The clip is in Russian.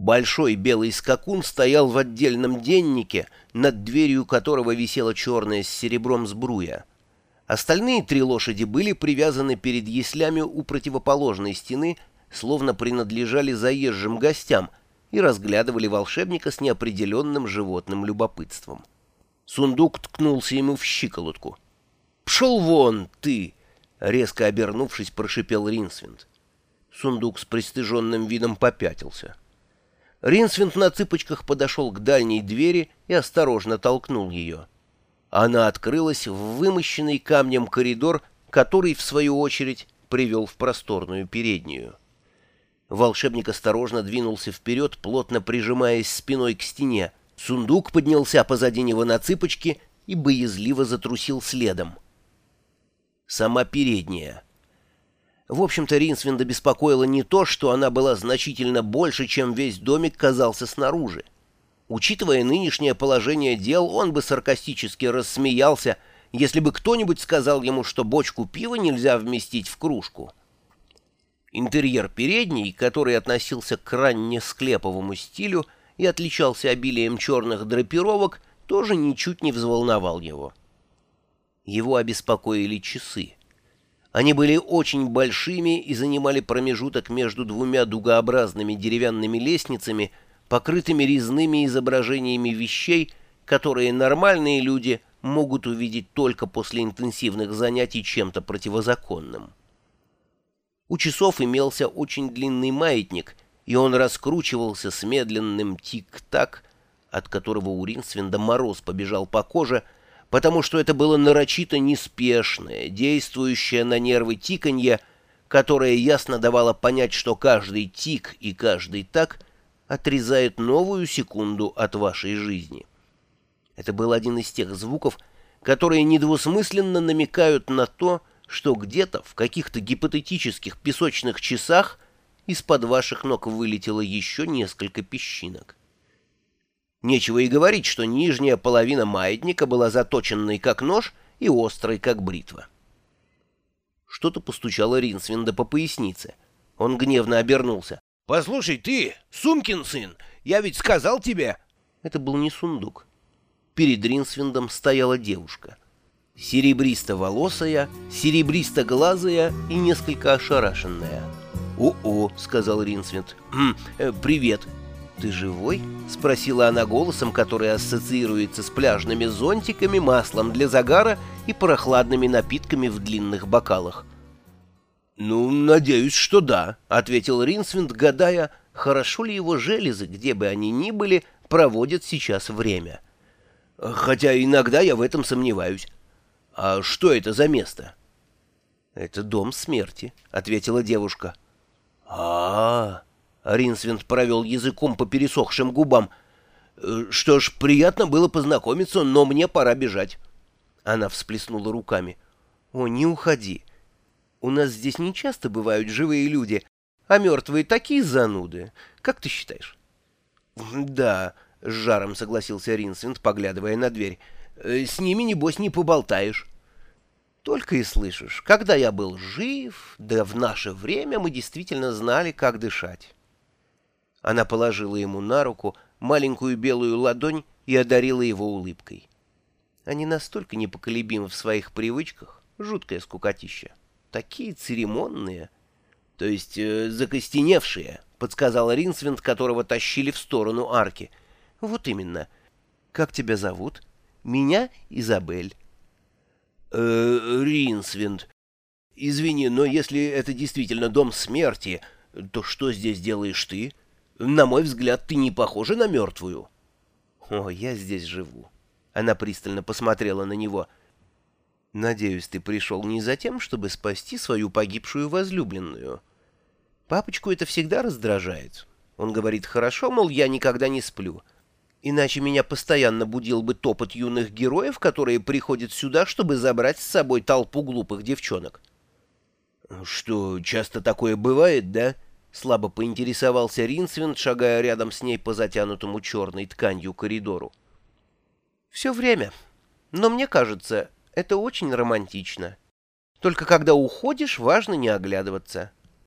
Большой белый скакун стоял в отдельном деннике, над дверью которого висела черная с серебром сбруя. Остальные три лошади были привязаны перед яслями у противоположной стены, словно принадлежали заезжим гостям, и разглядывали волшебника с неопределенным животным любопытством. Сундук ткнулся ему в щиколотку. «Пшел вон, ты!» — резко обернувшись, прошипел Ринсвинд. Сундук с пристыженным видом попятился. Ринсвинд на цыпочках подошел к дальней двери и осторожно толкнул ее. Она открылась в вымощенный камнем коридор, который, в свою очередь, привел в просторную переднюю. Волшебник осторожно двинулся вперед, плотно прижимаясь спиной к стене. Сундук поднялся позади него на цыпочки и боязливо затрусил следом. Сама передняя. В общем-то, Ринсвинда беспокоило не то, что она была значительно больше, чем весь домик казался снаружи. Учитывая нынешнее положение дел, он бы саркастически рассмеялся, если бы кто-нибудь сказал ему, что бочку пива нельзя вместить в кружку. Интерьер передней, который относился к ранне-склеповому стилю и отличался обилием черных драпировок, тоже ничуть не взволновал его. Его обеспокоили часы. Они были очень большими и занимали промежуток между двумя дугообразными деревянными лестницами, покрытыми резными изображениями вещей, которые нормальные люди могут увидеть только после интенсивных занятий чем-то противозаконным. У часов имелся очень длинный маятник, и он раскручивался с медленным тик-так, от которого у Ринсвинда мороз побежал по коже, потому что это было нарочито неспешное, действующее на нервы тиканье, которое ясно давало понять, что каждый тик и каждый так отрезает новую секунду от вашей жизни. Это был один из тех звуков, которые недвусмысленно намекают на то, что где-то в каких-то гипотетических песочных часах из-под ваших ног вылетело еще несколько песчинок. Нечего и говорить, что нижняя половина маятника была заточенной как нож и острой как бритва. Что-то постучало Ринсвинда по пояснице. Он гневно обернулся. «Послушай, ты, Сумкин сын, я ведь сказал тебе...» Это был не сундук. Перед Ринсвиндом стояла девушка серебристо-волосая, серебристо-глазая и несколько ошарашенная. «О-о», — сказал Ринсвинд. «Хм, э, «Привет». «Ты живой?» — спросила она голосом, который ассоциируется с пляжными зонтиками, маслом для загара и прохладными напитками в длинных бокалах. «Ну, надеюсь, что да», — ответил Ринсвинд, гадая, хорошо ли его железы, где бы они ни были, проводят сейчас время. «Хотя иногда я в этом сомневаюсь. «А что это за место?» «Это дом смерти», — ответила девушка. а, -а, -а Ринсвинд провел языком по пересохшим губам. «Э, «Что ж, приятно было познакомиться, но мне пора бежать». Она всплеснула руками. «О, не уходи. У нас здесь не часто бывают живые люди, а мертвые такие зануды. Как ты считаешь?» «Да», — с жаром согласился Ринсвинд, поглядывая на дверь. «Э, «С ними, небось, не поболтаешь». Только и слышишь, когда я был жив, да в наше время мы действительно знали, как дышать. Она положила ему на руку маленькую белую ладонь и одарила его улыбкой. Они настолько непоколебимы в своих привычках, жуткое скукотища, такие церемонные, то есть э, закостеневшие, подсказал Ринсвинд, которого тащили в сторону арки. Вот именно. Как тебя зовут? Меня Изабель э, Ринсвинд. Извини, но если это действительно дом смерти, то что здесь делаешь ты? На мой взгляд, ты не похожа на мертвую. О, я здесь живу. Она пристально посмотрела на него. Надеюсь, ты пришел не за тем, чтобы спасти свою погибшую возлюбленную. Папочку это всегда раздражает. Он говорит, хорошо, мол, я никогда не сплю. Иначе меня постоянно будил бы топот юных героев, которые приходят сюда, чтобы забрать с собой толпу глупых девчонок. «Что, часто такое бывает, да?» — слабо поинтересовался Ринсвинд, шагая рядом с ней по затянутому черной тканью коридору. «Все время. Но мне кажется, это очень романтично. Только когда уходишь, важно не оглядываться».